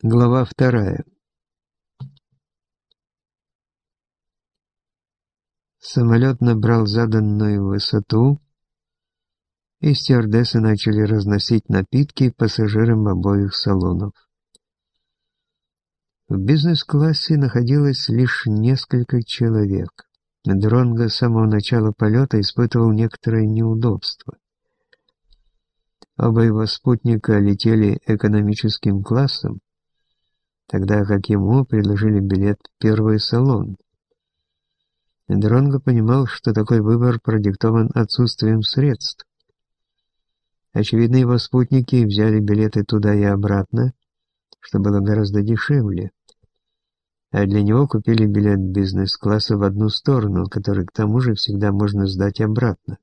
Глава вторая. Самолет набрал заданную высоту, и стюардессы начали разносить напитки пассажирам обоих салонов. В бизнес-классе находилось лишь несколько человек. Дронго с самого начала полета испытывал некоторое неудобство. Оба его спутника летели экономическим классом, тогда как ему предложили билет в первый салон. Дронго понимал, что такой выбор продиктован отсутствием средств. Очевидно, его спутники взяли билеты туда и обратно, что было гораздо дешевле. А для него купили билет бизнес-класса в одну сторону, который к тому же всегда можно сдать обратно.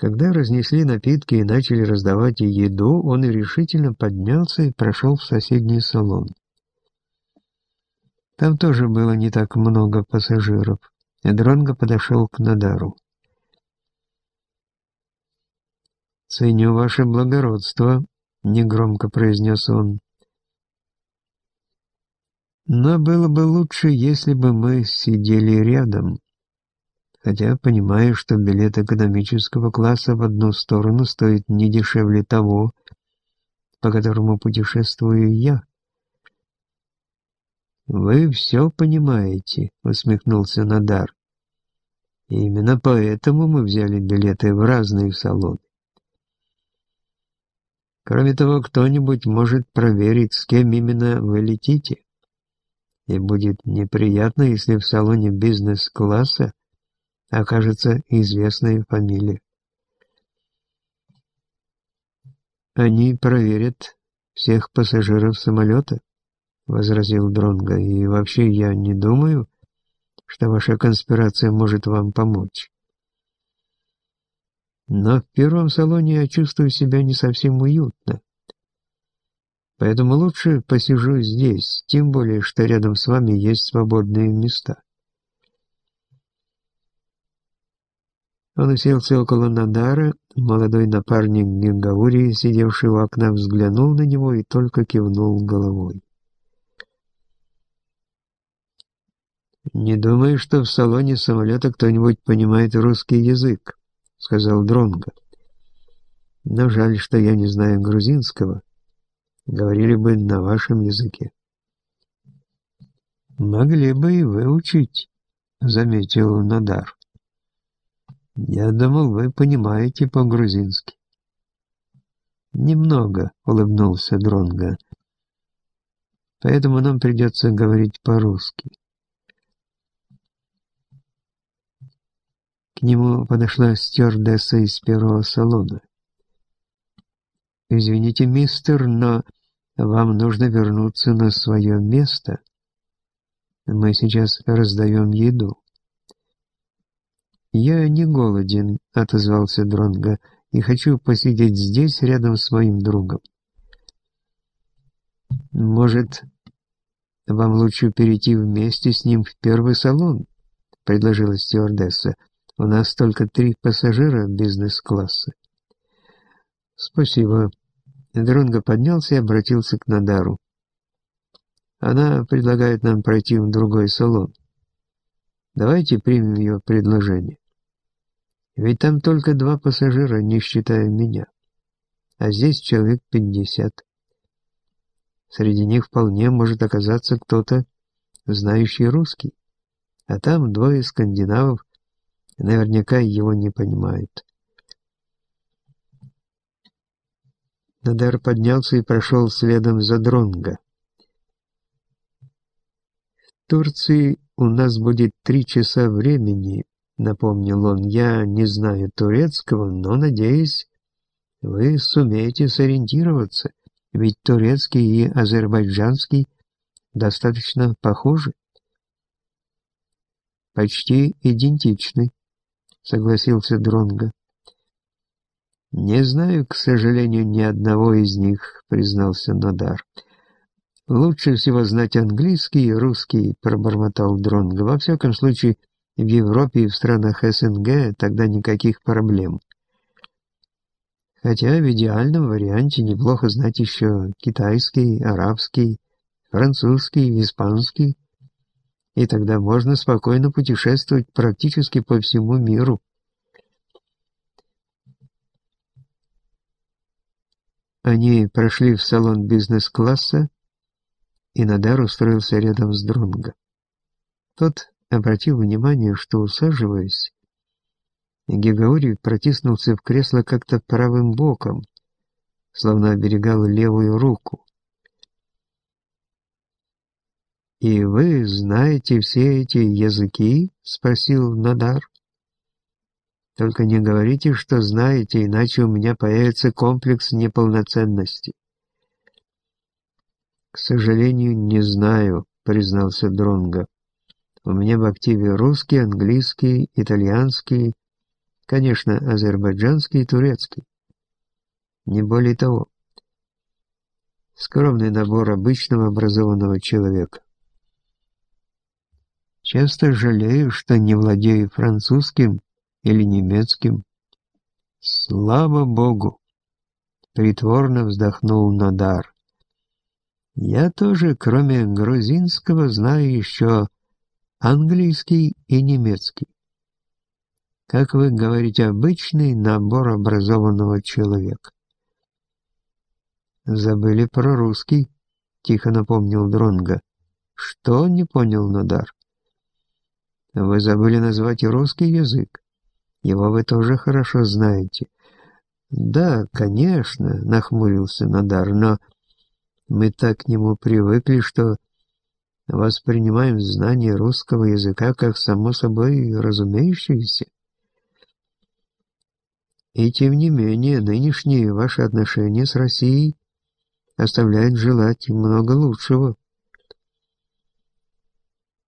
Когда разнесли напитки и начали раздавать еду, он решительно поднялся и прошел в соседний салон. Там тоже было не так много пассажиров. Дронго подошел к Надару. «Ценю ваше благородство», — негромко произнес он. «Но было бы лучше, если бы мы сидели рядом» хотя понимаю, что билет экономического класса в одну сторону стоит не дешевле того, по которому путешествую я. «Вы все понимаете», — усмехнулся Надар. И «Именно поэтому мы взяли билеты в разные салоны. Кроме того, кто-нибудь может проверить, с кем именно вы летите. И будет неприятно, если в салоне бизнес-класса окажется известная фамилия. Они проверят всех пассажиров самолета, возразил Дронго, и вообще я не думаю, что ваша конспирация может вам помочь. Но в первом салоне я чувствую себя не совсем уютно. Поэтому лучше посижу здесь, тем более, что рядом с вами есть свободные места. Он уселся около Надара, молодой напарник Генгаури, сидевший у окна, взглянул на него и только кивнул головой. «Не думаю, что в салоне самолета кто-нибудь понимает русский язык», — сказал Дронго. «Но жаль, что я не знаю грузинского. Говорили бы на вашем языке». «Могли бы и выучить», — заметил Надар. Я думал, вы понимаете по-грузински. Немного, улыбнулся Дронга. Поэтому нам придется говорить по-русски. К нему подошла стюардесса из первого салона. «Извините, мистер, но вам нужно вернуться на свое место. Мы сейчас раздаем еду». «Я не голоден», — отозвался Дронго, — «и хочу посидеть здесь рядом с моим другом». «Может, вам лучше перейти вместе с ним в первый салон?» — предложила стюардесса. «У нас только три пассажира бизнес-класса». «Спасибо». Дронго поднялся и обратился к Надару. «Она предлагает нам пройти в другой салон. Давайте примем ее предложение». Ведь там только два пассажира, не считая меня. А здесь человек пятьдесят. Среди них вполне может оказаться кто-то, знающий русский. А там двое скандинавов, наверняка его не понимают. Надар поднялся и прошел следом за Дронго. В Турции у нас будет три часа времени, напомнил он, я не знаю турецкого, но, надеюсь, вы сумеете сориентироваться, ведь турецкий и азербайджанский достаточно похожи. Почти идентичны, согласился Дронго. Не знаю, к сожалению, ни одного из них, признался Надар. Лучше всего знать английский и русский, пробормотал Дронго. Во всяком случае, в Европе и в странах СНГ тогда никаких проблем. Хотя в идеальном варианте неплохо знать еще китайский, арабский, французский, испанский, и тогда можно спокойно путешествовать практически по всему миру. Они прошли в салон бизнес-класса, и Надар устроился рядом с Дронго. Тот обратил внимание, что, усаживаясь, Гегаори протиснулся в кресло как-то правым боком, словно оберегал левую руку. «И вы знаете все эти языки?» — спросил Надар. «Только не говорите, что знаете, иначе у меня появится комплекс неполноценности». «К сожалению, не знаю», — признался Дронго. «У меня в активе русский, английский, итальянский, конечно, азербайджанский и турецкий. Не более того. Скромный набор обычного образованного человека. Часто жалею, что не владею французским или немецким. Слава Богу! Притворно вздохнул Надар. Я тоже, кроме грузинского, знаю еще английский и немецкий. Как вы говорите, обычный набор образованного человека. Забыли про русский, тихо напомнил Дронга. Что не понял Надар? Вы забыли назвать русский язык. Его вы тоже хорошо знаете. Да, конечно, нахмурился Надар, но мы так к нему привыкли, что воспринимаем знание русского языка как само собой разумеющееся. И тем не менее, нынешние ваши отношения с Россией оставляют желать много лучшего.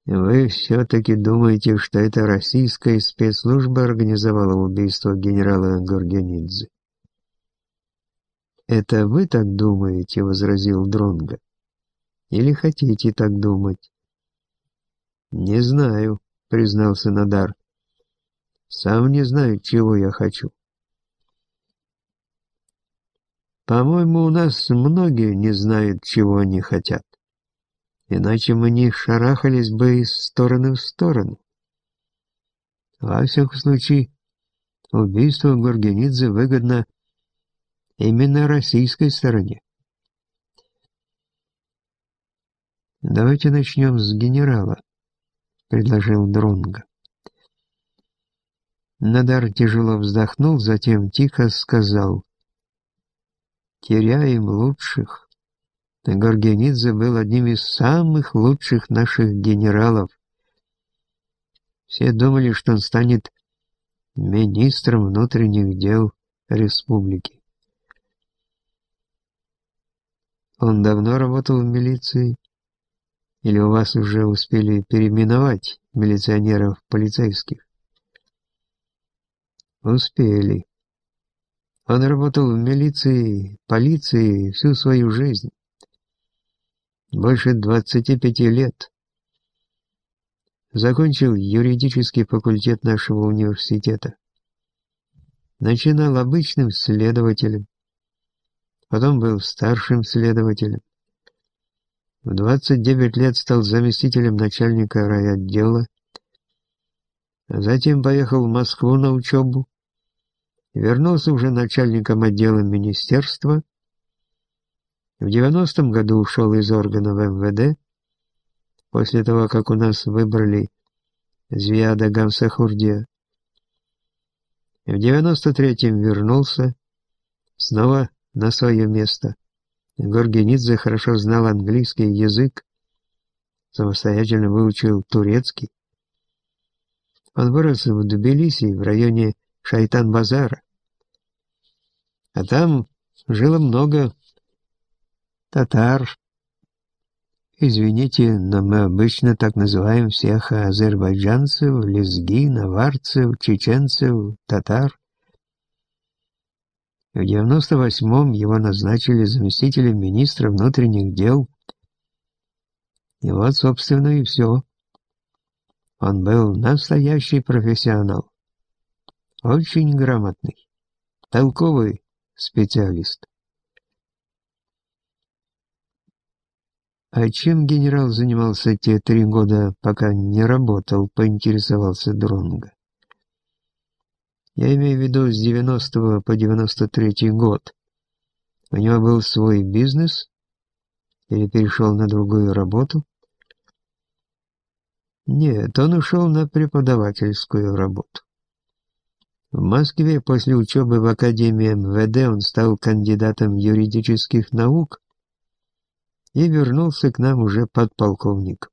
Вы все-таки думаете, что это российская спецслужба организовала убийство генерала Горгенидзе? «Это вы так думаете?» — возразил Дронго. «Или хотите так думать?» «Не знаю», — признался Надар. «Сам не знаю, чего я хочу». «По-моему, у нас многие не знают, чего они хотят иначе мы не шарахались бы из стороны в сторону. Во всяком случае, убийство Гургенидзе выгодно именно российской стороне. «Давайте начнем с генерала», — предложил Дронго. Надар тяжело вздохнул, затем тихо сказал, «Теряем лучших». Горгенидзе был одним из самых лучших наших генералов. Все думали, что он станет министром внутренних дел республики. Он давно работал в милиции? Или у вас уже успели переименовать милиционеров полицейских? Успели. Он работал в милиции, полиции всю свою жизнь больше 25 лет. Закончил юридический факультет нашего университета. Начинал обычным следователем, потом был старшим следователем. В 29 лет стал заместителем начальника райотдела, а затем поехал в Москву на учебу, вернулся уже начальником отдела министерства, в 90-м году ушел из органов МВД, после того, как у нас выбрали Звиада Гамсахурдия. В 93-м вернулся, снова на свое место. Горгенидзе хорошо знал английский язык, самостоятельно выучил турецкий. Он вырос в Тбилиси, в районе Шайтан-Базара. А там жило много татар. Извините, но мы обычно так называем всех азербайджанцев, лезги, наварцев, чеченцев, татар. В 98-м его назначили заместителем министра внутренних дел. И вот, собственно, и все. Он был настоящий профессионал. Очень грамотный, толковый, специалист. А чем генерал занимался те три года, пока не работал, поинтересовался Дронга. Я имею в виду с 90 по 93 год. У него был свой бизнес или перешел на другую работу? Нет, он ушел на преподавательскую работу. В Москве после учебы в Академии МВД он стал кандидатом юридических наук и вернулся к нам уже подполковником.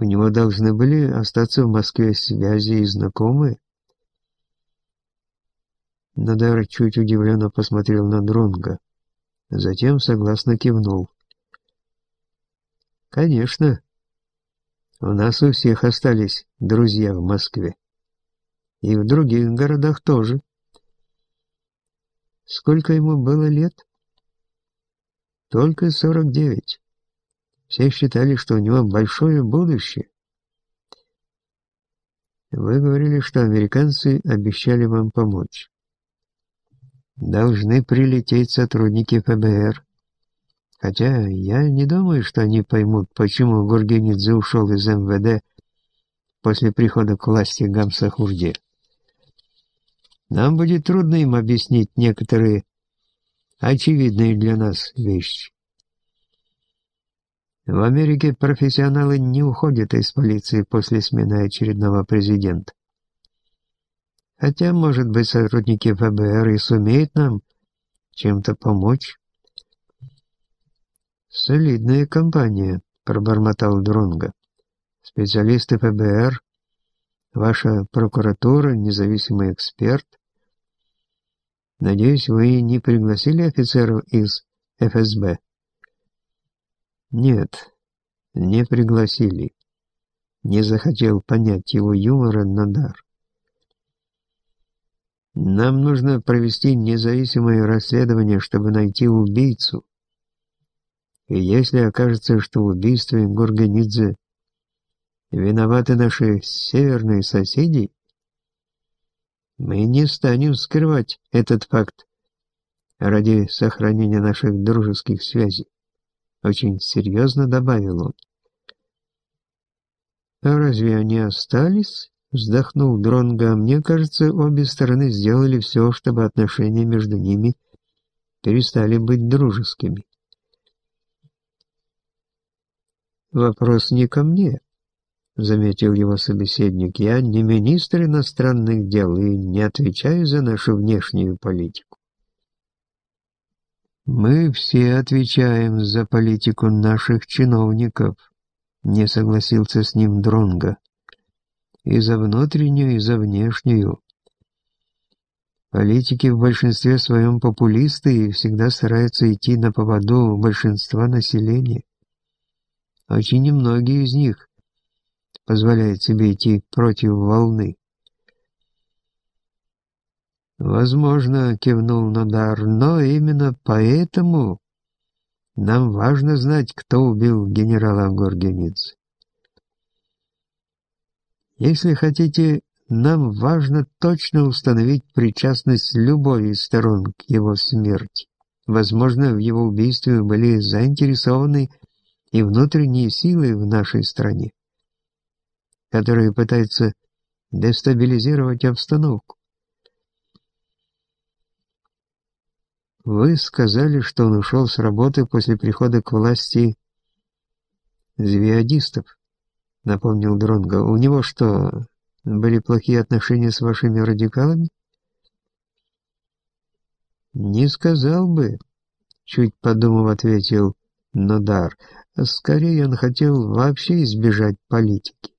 У него должны были остаться в Москве связи и знакомые. Надар чуть удивленно посмотрел на Дронга, затем согласно кивнул. «Конечно, у нас у всех остались друзья в Москве. И в других городах тоже. Сколько ему было лет? Только 49. Все считали, что у него большое будущее. Вы говорили, что американцы обещали вам помочь. Должны прилететь сотрудники ФБР. Хотя я не думаю, что они поймут, почему Гургенидзе ушел из МВД после прихода к власти Гамса Хурде. Нам будет трудно им объяснить некоторые очевидные для нас вещи. В Америке профессионалы не уходят из полиции после смены очередного президента. Хотя, может быть, сотрудники ФБР и сумеют нам чем-то помочь. «Солидная компания», — пробормотал Дронго. «Специалисты ФБР, ваша прокуратура, независимый эксперт. Надеюсь, вы не пригласили офицеров из ФСБ?» «Нет, не пригласили». Не захотел понять его юмора Надар. «Нам нужно провести независимое расследование, чтобы найти убийцу». И если окажется, что в убийстве Гурганидзе виноваты наши северные соседи, мы не станем скрывать этот факт ради сохранения наших дружеских связей. Очень серьезно добавил он. «А разве они остались?» — вздохнул Дронго. «Мне кажется, обе стороны сделали все, чтобы отношения между ними перестали быть дружескими». «Вопрос не ко мне», — заметил его собеседник. «Я не министр иностранных дел и не отвечаю за нашу внешнюю политику». «Мы все отвечаем за политику наших чиновников», — не согласился с ним Дронга. «И за внутреннюю, и за внешнюю. Политики в большинстве своем популисты и всегда стараются идти на поводу большинства населения. Очень немногие из них позволяют себе идти против волны. «Возможно», — кивнул Надар, — «но именно поэтому нам важно знать, кто убил генерала Горгениц. Если хотите, нам важно точно установить причастность любой из сторон к его смерти. Возможно, в его убийстве были заинтересованы и внутренние силы в нашей стране, которые пытаются дестабилизировать обстановку. Вы сказали, что он ушел с работы после прихода к власти звеодистов, напомнил Дронго. У него что, были плохие отношения с вашими радикалами? Не сказал бы, чуть подумав, ответил Нодар. Скорее он хотел вообще избежать политики.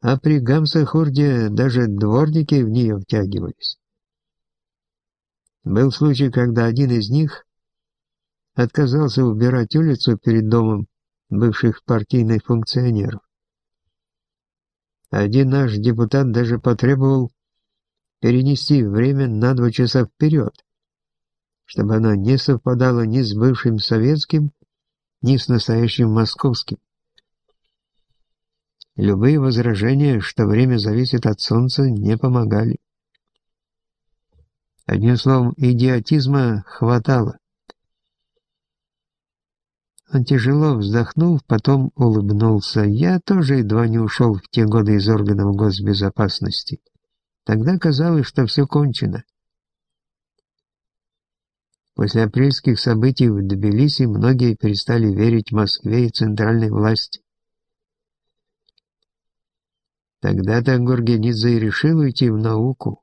А при Гамсахурде даже дворники в нее втягивались. Был случай, когда один из них отказался убирать улицу перед домом бывших партийных функционеров. Один наш депутат даже потребовал перенести время на два часа вперед, чтобы оно не совпадало ни с бывшим советским, ни с настоящим московским. Любые возражения, что время зависит от солнца, не помогали. Одним словом, идиотизма хватало. Он тяжело вздохнул, потом улыбнулся. Я тоже едва не ушел в те годы из органов госбезопасности. Тогда казалось, что все кончено. После апрельских событий в Тбилиси многие перестали верить Москве и центральной власти. Тогда-то Гургенидзе и решил уйти в науку.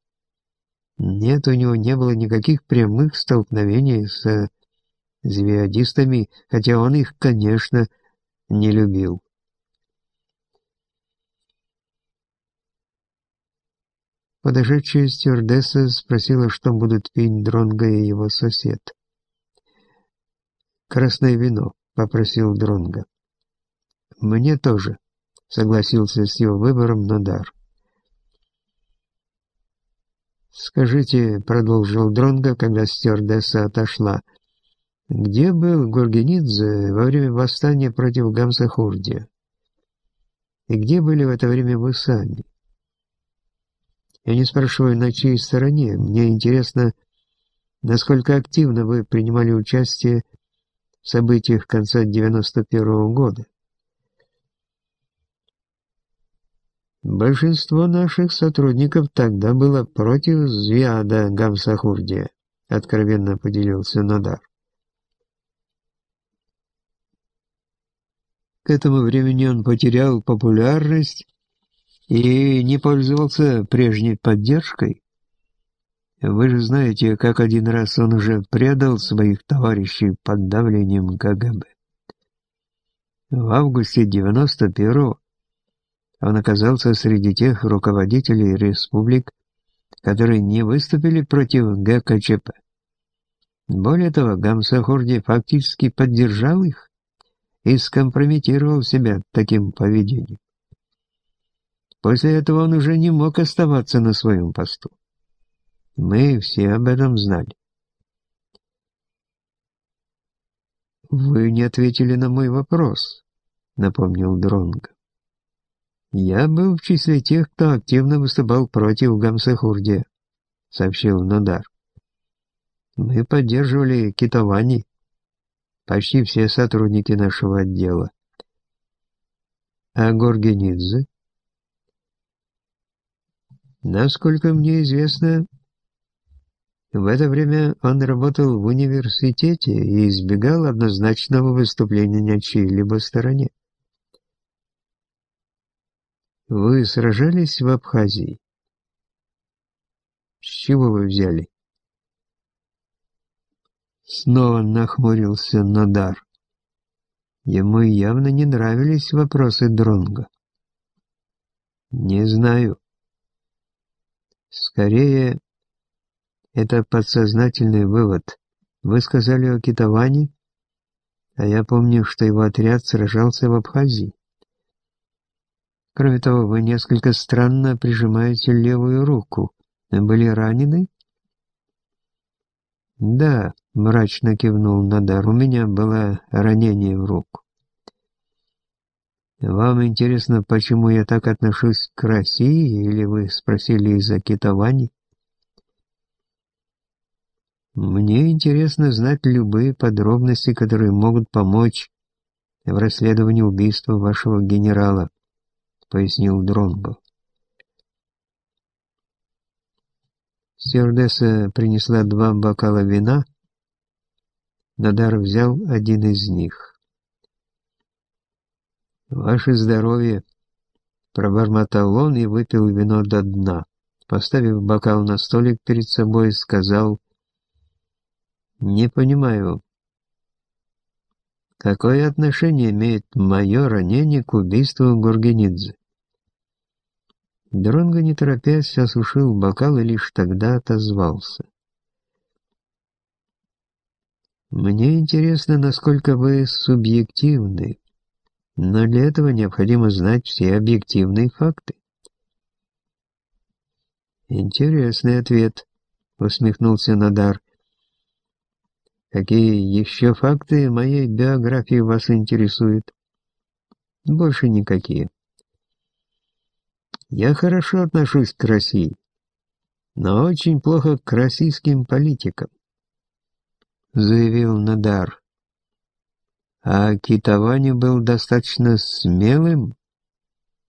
Нет, у него не было никаких прямых столкновений с звеодистами, хотя он их, конечно, не любил. Подошедшая стюардесса спросила, что будут пить Дронго и его сосед. «Красное вино», — попросил Дронго. «Мне тоже», — согласился с его выбором Надар. «Скажите», — продолжил Дронго, когда стюардесса отошла, — «где был Гургенидзе во время восстания против Гамсахурдия? И где были в это время вы сами?» Я не спрашиваю, на чьей стороне. Мне интересно, насколько активно вы принимали участие в событиях конца 91 -го года. Большинство наших сотрудников тогда было против Звиада Гамсахурдия, откровенно поделился Надар. К этому времени он потерял популярность и не пользовался прежней поддержкой. Вы же знаете, как один раз он уже предал своих товарищей под давлением КГБ. В августе 91-го он оказался среди тех руководителей республик, которые не выступили против ГКЧП. Более того, Гамсахурди фактически поддержал их и скомпрометировал себя таким поведением. После этого он уже не мог оставаться на своем посту. Мы все об этом знали. «Вы не ответили на мой вопрос», — напомнил Дронго. «Я был в числе тех, кто активно выступал против Гамсахурдия», — сообщил Надар. «Мы поддерживали китовани, почти все сотрудники нашего отдела. А Горгенидзе?» Насколько мне известно, в это время он работал в университете и избегал однозначного выступления на чьей-либо стороне. Вы сражались в Абхазии? С чего вы взяли? Снова нахмурился Надар. Ему явно не нравились вопросы Дронга. Не знаю. Скорее, это подсознательный вывод. Вы сказали о Китаване, а я помню, что его отряд сражался в Абхазии. Кроме того, вы несколько странно прижимаете левую руку. Были ранены? Да, мрачно кивнул Надар, у меня было ранение в руку. Вам интересно, почему я так отношусь к России, или вы спросили из-за китований? Мне интересно знать любые подробности, которые могут помочь в расследовании убийства вашего генерала, пояснил Дронго. Стюардесса принесла два бокала вина. Надар взял один из них. «Ваше здоровье!» Пробормотал он и выпил вино до дна. Поставив бокал на столик перед собой, сказал «Не понимаю, какое отношение имеет мое ранение к убийству Гургенидзе?» Дронго, не торопясь, осушил бокал и лишь тогда отозвался. «Мне интересно, насколько вы субъективны но для этого необходимо знать все объективные факты. «Интересный ответ», — усмехнулся Надар. «Какие еще факты моей биографии вас интересуют?» «Больше никакие. Я хорошо отношусь к России. но очень плохо к российским политикам, заявил Надар. А Китавани был достаточно смелым,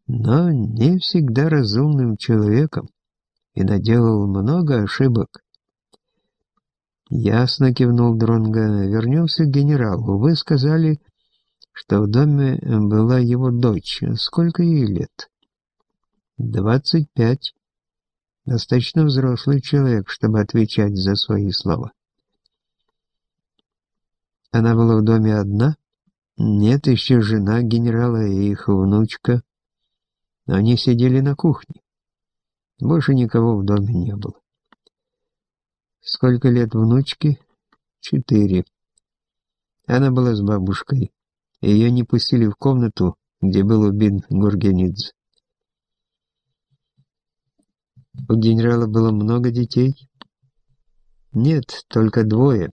но не всегда разумным человеком и наделал много ошибок. Ясно кивнул Дронга. Вернемся к генералу. Вы сказали, что в доме была его дочь. Сколько ей лет? Двадцать пять. Достаточно взрослый человек, чтобы отвечать за свои слова. Она была в доме одна? Нет, еще жена генерала и их внучка. Они сидели на кухне. Больше никого в доме не было. Сколько лет внучке? Четыре. Она была с бабушкой. Ее не пустили в комнату, где был убит Гургенидзе. У генерала было много детей? Нет, только двое.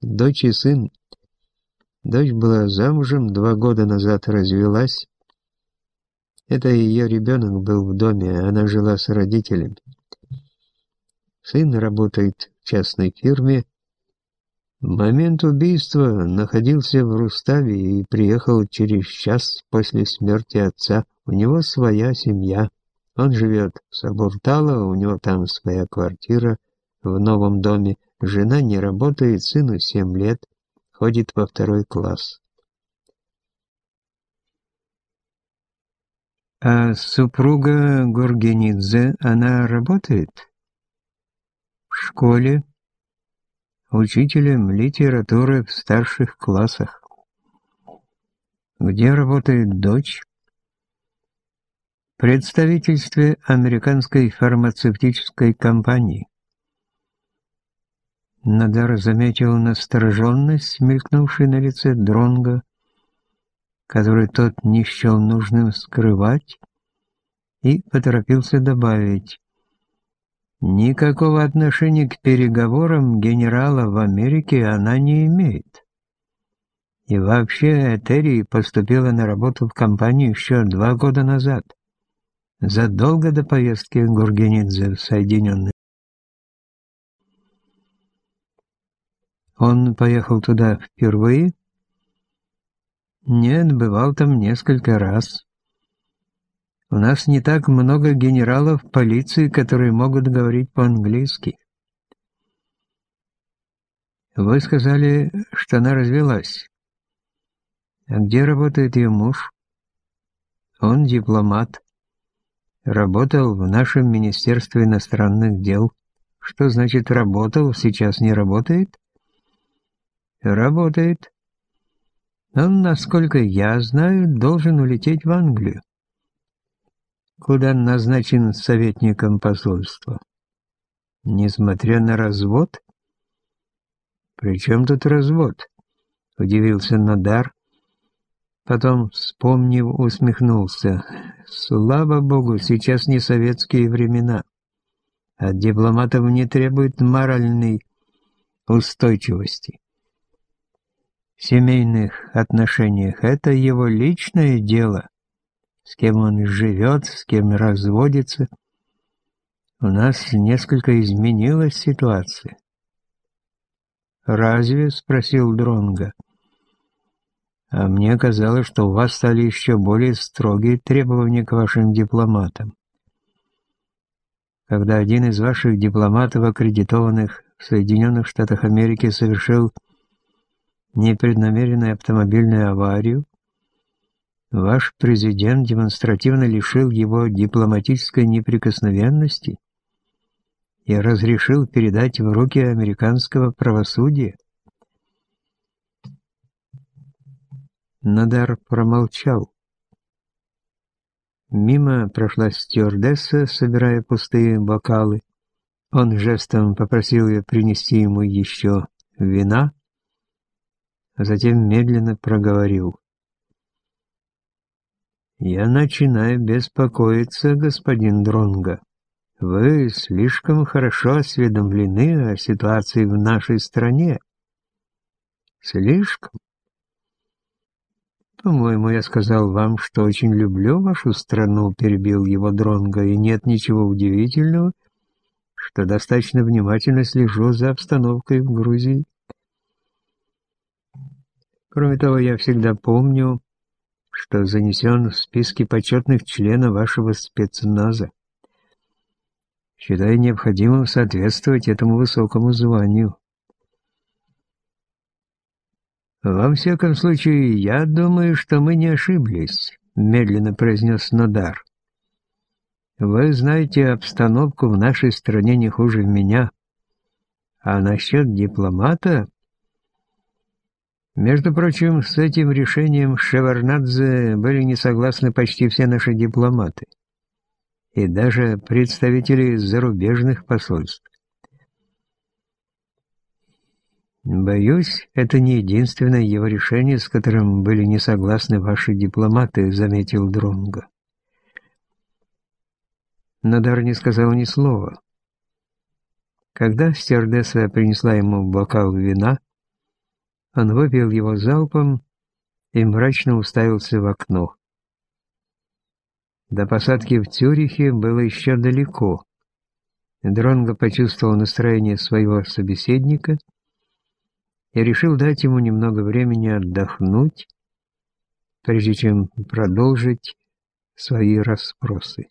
Дочь и сын. Дочь была замужем, два года назад развелась. Это ее ребенок был в доме, она жила с родителями. Сын работает в частной фирме. В момент убийства находился в Руставе и приехал через час после смерти отца. У него своя семья. Он живет в Сабуртало, у него там своя квартира в новом доме. Жена не работает, сыну семь лет, ходит во второй класс. А супруга Горгенидзе, она работает? В школе, учителем литературы в старших классах. Где работает дочь? Представительстве американской фармацевтической компании. Надар заметил настороженность, мелькнувшую на лице Дронга, который тот не счел нужным скрывать, и поторопился добавить, «Никакого отношения к переговорам генерала в Америке она не имеет». И вообще Этери поступила на работу в компанию еще два года назад задолго до поездки Гургенидзе в Соединенные. Он поехал туда впервые? Нет, бывал там несколько раз. У нас не так много генералов полиции, которые могут говорить по-английски. Вы сказали, что она развелась. А где работает ее муж? Он дипломат. Работал в нашем Министерстве иностранных дел. Что значит работал, сейчас не работает? Работает. Он, насколько я знаю, должен улететь в Англию. Куда назначен советником посольства? Несмотря на развод? При чем тут развод? Удивился Надар, Потом, вспомнив, усмехнулся. Слава богу, сейчас не советские времена. От дипломатов не требует моральной устойчивости. В семейных отношениях это его личное дело. С кем он живет, с кем разводится. У нас несколько изменилась ситуация. «Разве?» — спросил Дронга. А мне казалось, что у вас стали еще более строгие требования к вашим дипломатам. Когда один из ваших дипломатов, аккредитованных в Соединенных Штатах Америки, совершил непреднамеренную автомобильную аварию, ваш президент демонстративно лишил его дипломатической неприкосновенности и разрешил передать в руки американского правосудия. Надар промолчал. Мимо прошла стюардесса, собирая пустые бокалы. Он жестом попросил ее принести ему еще вина, а затем медленно проговорил. «Я начинаю беспокоиться, господин Дронга. Вы слишком хорошо осведомлены о ситуации в нашей стране. Слишком. «По-моему, я сказал вам, что очень люблю вашу страну», — перебил его Дронго, «и нет ничего удивительного, что достаточно внимательно слежу за обстановкой в Грузии. Кроме того, я всегда помню, что занесен в списки почетных членов вашего спецназа. Считаю необходимым соответствовать этому высокому званию. «Во всяком случае, я думаю, что мы не ошиблись», — медленно произнес Надар. «Вы знаете обстановку в нашей стране не хуже меня. А насчет дипломата...» Между прочим, с этим решением Шеварнадзе были не согласны почти все наши дипломаты и даже представители зарубежных посольств. «Боюсь, это не единственное его решение, с которым были не согласны ваши дипломаты», — заметил Дронго. Надар не сказал ни слова. Когда стюардесса принесла ему бокал вина, он выпил его залпом и мрачно уставился в окно. До посадки в Цюрихе было еще далеко. Дронго почувствовал настроение своего собеседника — и решил дать ему немного времени отдохнуть, прежде чем продолжить свои расспросы.